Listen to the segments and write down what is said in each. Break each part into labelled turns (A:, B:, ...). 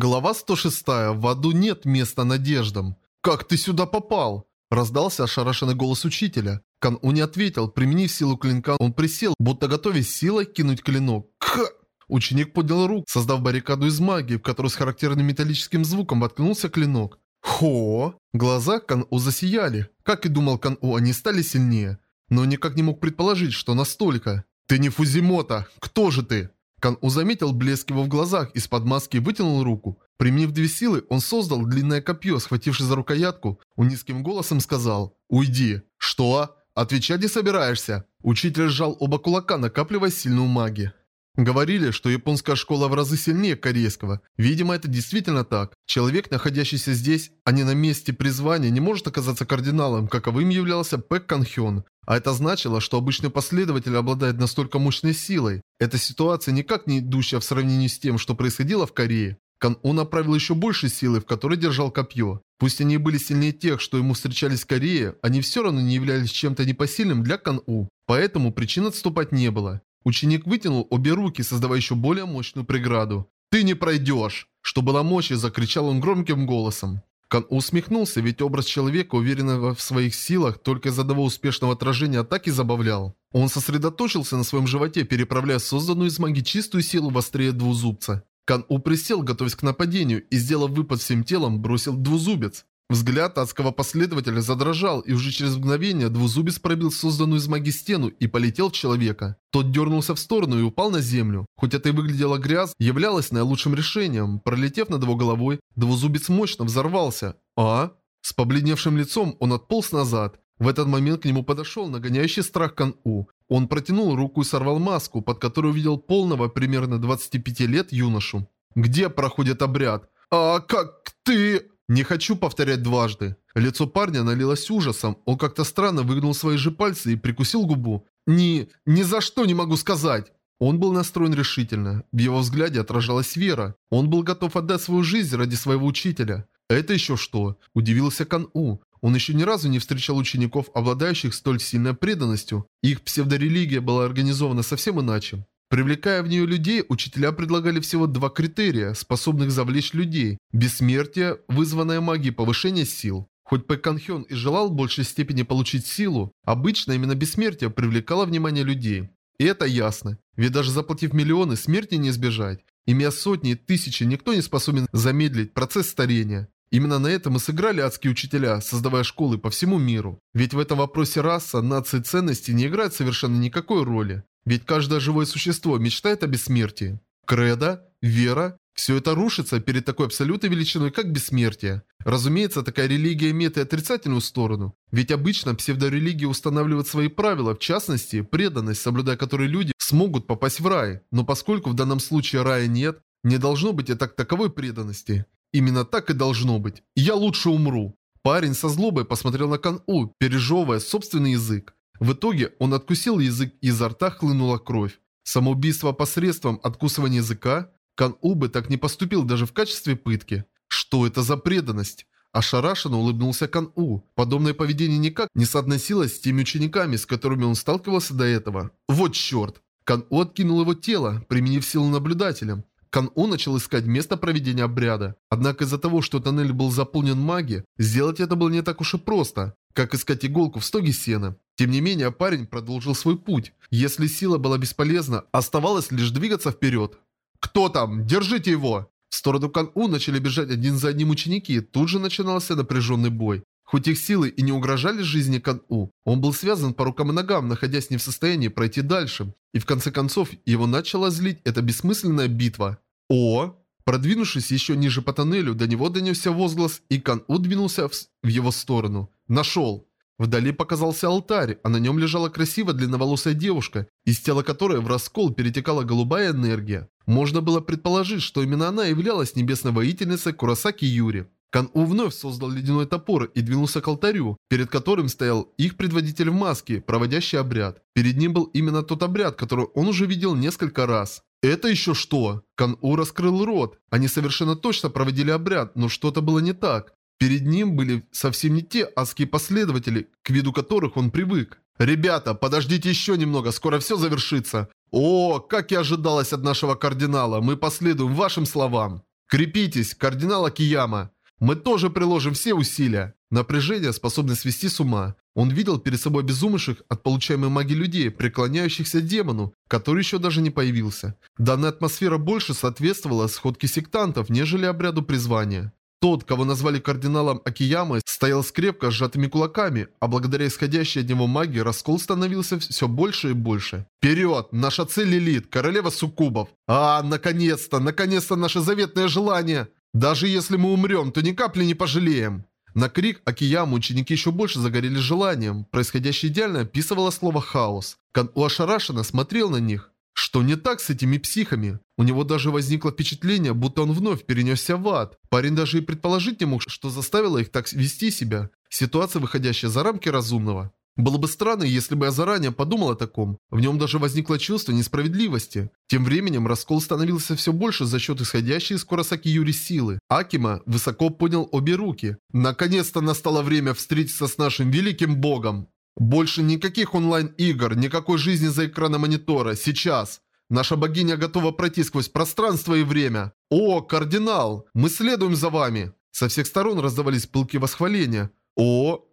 A: Глава 106. В аду нет места надеждам. «Как ты сюда попал?» Раздался ошарашенный голос учителя. Кан-У не ответил. Применив силу клинка, он присел, будто готовясь силой кинуть клинок. Кх! Ученик поднял руку, создав баррикаду из магии, в которую с характерным металлическим звуком воткнулся клинок. Хо! Глаза Кан-У засияли. Как и думал Кан-У, они стали сильнее. Но никак не мог предположить, что настолько. «Ты не Фузимота! Кто же ты?» Кан-У заметил блеск его в глазах, из-под маски вытянул руку. Применив две силы, он создал длинное копье, схватившись за рукоятку, он низким голосом сказал «Уйди». «Что? Отвечать не собираешься?» Учитель сжал оба кулака, накапливая сильную магию. Говорили, что японская школа в разы сильнее корейского. Видимо, это действительно так. Человек, находящийся здесь, а не на месте призвания, не может оказаться кардиналом, каковым являлся Пэк Канхён. А это значило, что обычный последователь обладает настолько мощной силой. Эта ситуация никак не идущая в сравнении с тем, что происходило в Корее. Кан-У направил еще больше силы, в которой держал копье. Пусть они были сильнее тех, что ему встречались в Корее, они все равно не являлись чем-то непосильным для Кан-У. Поэтому причин отступать не было. Ученик вытянул обе руки, создавая еще более мощную преграду. «Ты не пройдешь!» Что было мощи, закричал он громким голосом. Кан усмехнулся, ведь образ человека, уверенного в своих силах, только из одного успешного отражения атаки забавлял. Он сосредоточился на своем животе, переправляя созданную из магии чистую силу в острие двузубца. Кан-У присел, готовясь к нападению, и, сделав выпад всем телом, бросил двузубец. Взгляд адского последователя задрожал, и уже через мгновение двузубец пробил созданную из магии стену и полетел в человека. Тот дернулся в сторону и упал на землю. Хоть это и выглядело грязь, являлось наилучшим решением. Пролетев над его головой, двузубец мощно взорвался. А? С побледневшим лицом он отполз назад. В этот момент к нему подошел нагоняющий страх Кан-У. Он протянул руку и сорвал маску, под которой увидел полного, примерно 25 лет, юношу. «Где проходит обряд?» «А как ты...» Не хочу повторять дважды. Лицо парня налилось ужасом. Он как-то странно выгнул свои же пальцы и прикусил губу. «Ни... ни за что не могу сказать!» Он был настроен решительно. В его взгляде отражалась вера. Он был готов отдать свою жизнь ради своего учителя. «Это еще что?» – удивился Кан-У. Он еще ни разу не встречал учеников, обладающих столь сильной преданностью. Их псевдорелигия была организована совсем иначе. Привлекая в нее людей, учителя предлагали всего два критерия, способных завлечь людей. Бессмертие, вызванное магией повышение сил. Хоть Пэк Канхён и желал в большей степени получить силу, обычно именно бессмертие привлекало внимание людей. И это ясно, ведь даже заплатив миллионы, смерти не избежать. Имея сотни и тысячи, никто не способен замедлить процесс старения. Именно на этом и сыграли адские учителя, создавая школы по всему миру. Ведь в этом вопросе раса, нации ценности не играет совершенно никакой роли. Ведь каждое живое существо мечтает о бессмертии. Кредо, вера – все это рушится перед такой абсолютной величиной, как бессмертие. Разумеется, такая религия имеет и отрицательную сторону. Ведь обычно псевдорелигии устанавливают свои правила, в частности, преданность, соблюдая которой люди смогут попасть в рай. Но поскольку в данном случае рая нет, не должно быть и так таковой преданности. Именно так и должно быть. Я лучше умру. Парень со злобой посмотрел на Кан-У, пережевывая собственный язык. В итоге он откусил язык и изо рта хлынула кровь. Самоубийство посредством откусывания языка? Кан-У бы так не поступил даже в качестве пытки. Что это за преданность? Ошарашенно улыбнулся Кан-У. Подобное поведение никак не соотносилось с теми учениками, с которыми он сталкивался до этого. Вот черт! Кан-У откинул его тело, применив силу наблюдателя. Кан-У начал искать место проведения обряда. Однако из-за того, что тоннель был заполнен магией, сделать это было не так уж и просто, как искать иголку в стоге сена. Тем не менее, парень продолжил свой путь. Если сила была бесполезна, оставалось лишь двигаться вперед. «Кто там? Держите его!» В сторону Кан-У начали бежать один за одним ученики, тут же начинался напряженный бой. Хоть их силы и не угрожали жизни Кан-У, он был связан по рукам и ногам, находясь не в состоянии пройти дальше. И в конце концов, его начала злить эта бессмысленная битва. О! Продвинувшись еще ниже по тоннелю, до него донесся возглас, и Кан-У двинулся в, в его сторону. Нашел! Вдали показался алтарь, а на нем лежала красивая длинноволосая девушка, из тела которой в раскол перетекала голубая энергия. Можно было предположить, что именно она являлась небесной воительницей Курасаки Юри. Кан-У вновь создал ледяной топор и двинулся к алтарю, перед которым стоял их предводитель в маске, проводящий обряд. Перед ним был именно тот обряд, который он уже видел несколько раз. «Это еще что?» Кан-У раскрыл рот. Они совершенно точно проводили обряд, но что-то было не так. Перед ним были совсем не те адские последователи, к виду которых он привык. «Ребята, подождите еще немного, скоро все завершится. О, как и ожидалось от нашего кардинала, мы последуем вашим словам». Крепитесь, кардинал Акияма. Мы тоже приложим все усилия. Напряжение способно свести с ума. Он видел перед собой безумышек от получаемой магии людей, преклоняющихся демону, который еще даже не появился. Данная атмосфера больше соответствовала сходке сектантов, нежели обряду призвания. Тот, кого назвали кардиналом Акиямы, стоял с крепко сжатыми кулаками, а благодаря исходящей от него магии раскол становился все больше и больше. «Вперед! Наша цель Лилит, королева суккубов! А, наконец-то! Наконец-то наше заветное желание! Даже если мы умрем, то ни капли не пожалеем!» На крик Акияму ученики еще больше загорелись желанием. Происходящее идеально описывало слово «хаос». Кан У ошарашенно смотрел на них. Что не так с этими психами? У него даже возникло впечатление, будто он вновь перенесся в ад. Парень даже и предположить не мог, что заставило их так вести себя. Ситуация, выходящая за рамки разумного. Было бы странно, если бы я заранее подумал о таком. В нем даже возникло чувство несправедливости. Тем временем раскол становился все больше за счет исходящей из Курасаки Юри силы. Акима высоко поднял обе руки. Наконец-то настало время встретиться с нашим великим богом. Больше никаких онлайн-игр, никакой жизни за экраном монитора. Сейчас. Наша богиня готова пройти сквозь пространство и время. О, кардинал, мы следуем за вами. Со всех сторон раздавались пылки восхваления. О,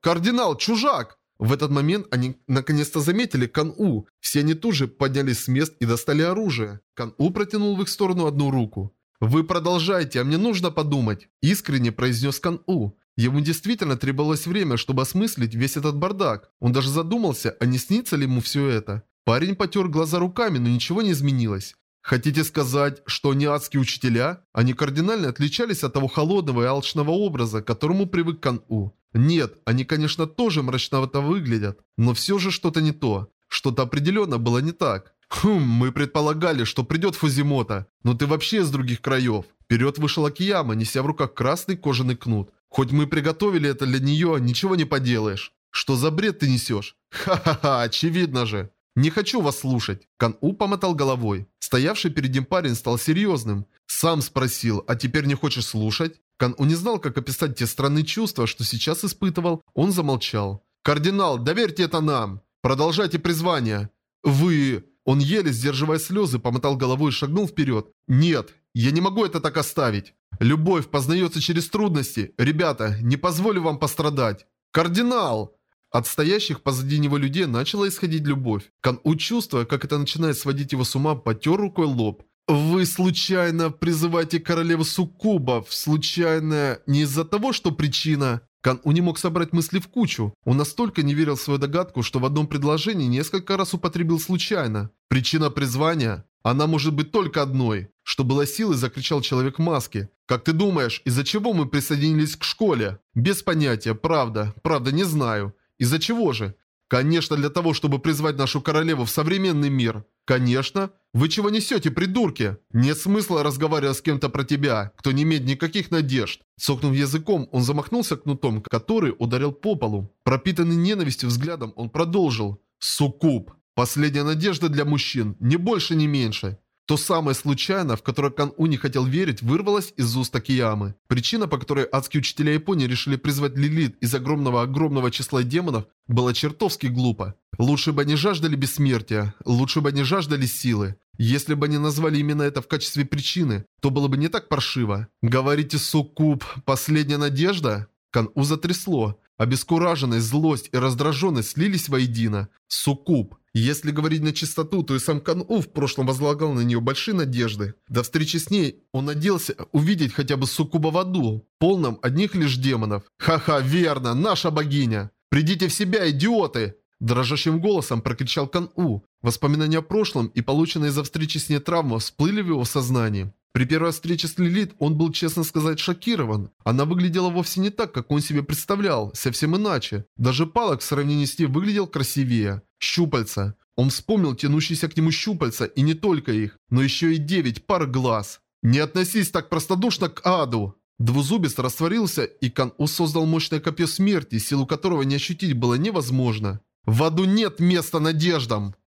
A: кардинал, чужак. В этот момент они наконец-то заметили Кан-У. Все они тут же поднялись с мест и достали оружие. Кан-У протянул в их сторону одну руку. «Вы продолжайте, а мне нужно подумать», – искренне произнес Кан-У. Ему действительно требовалось время, чтобы осмыслить весь этот бардак. Он даже задумался, а не снится ли ему все это. Парень потер глаза руками, но ничего не изменилось. Хотите сказать, что они адские учителя? Они кардинально отличались от того холодного и алчного образа, к которому привык Кан-У. Нет, они, конечно, тоже мрачновато выглядят, но все же что-то не то. Что-то определенно было не так. Хм, мы предполагали, что придет Фузимото, но ты вообще из других краев. Вперед вышел Акияма, неся в руках красный кожаный кнут. Хоть мы приготовили это для нее, ничего не поделаешь. Что за бред ты несешь? Ха-ха-ха, очевидно же. Не хочу вас слушать. Кан-У помотал головой. Стоявший перед ним парень стал серьезным. Сам спросил, а теперь не хочешь слушать? Кан-У не знал, как описать те странные чувства, что сейчас испытывал. Он замолчал. «Кардинал, доверьте это нам! Продолжайте призвание!» «Вы...» Он еле, сдерживая слезы, помотал головой и шагнул вперед. «Нет, я не могу это так оставить. Любовь познается через трудности. Ребята, не позволю вам пострадать. Кардинал!» От стоящих позади него людей начала исходить любовь. Кан-У, чувствуя, как это начинает сводить его с ума, потер рукой лоб. «Вы случайно призываете королеву Суккубов? Случайно не из-за того, что причина...» Кан-У не мог собрать мысли в кучу. Он настолько не верил в свою догадку, что в одном предложении несколько раз употребил случайно. Причина призвания? Она может быть только одной. Что было силой, закричал человек в маске. «Как ты думаешь, из-за чего мы присоединились к школе?» «Без понятия, правда. Правда, не знаю. Из-за чего же?» «Конечно, для того, чтобы призвать нашу королеву в современный мир». «Конечно. Вы чего несете, придурки? Нет смысла разговаривать с кем-то про тебя, кто не имеет никаких надежд». Цокнув языком, он замахнулся кнутом, который ударил по полу. Пропитанный ненавистью взглядом, он продолжил. «Суккуб. Последняя надежда для мужчин. Ни больше, ни меньше. То самое случайно, в которое Кан-У не хотел верить, вырвалось из уст Акиямы. Причина, по которой адские учителя Японии решили призвать Лилит из огромного-огромного числа демонов, была чертовски глупо. Лучше бы они жаждали бессмертия, лучше бы они жаждали силы. Если бы они назвали именно это в качестве причины, то было бы не так паршиво. Говорите, Суккуб, последняя надежда? Кан-У затрясло. Обескураженность, злость и раздраженность слились воедино. Суккуб. Если говорить на чистоту, то и сам Кан-У в прошлом возлагал на нее большие надежды. До встречи с ней он надеялся увидеть хотя бы Суккуба в аду, полном одних лишь демонов. «Ха-ха, верно, наша богиня! Придите в себя, идиоты!» Дрожащим голосом прокричал Кан-У. Воспоминания о прошлом и полученные за встречи с ней травмы всплыли в его сознании. При первой встрече с Лилит он был, честно сказать, шокирован. Она выглядела вовсе не так, как он себе представлял, совсем иначе. Даже палок в сравнении с ней выглядел красивее. Щупальца. Он вспомнил тянущиеся к нему щупальца, и не только их, но еще и девять пар глаз. «Не относись так простодушно к аду!» Двузубец растворился, и Кан-У создал мощное копье смерти, силу которого не ощутить было невозможно. «В аду нет места надеждам!»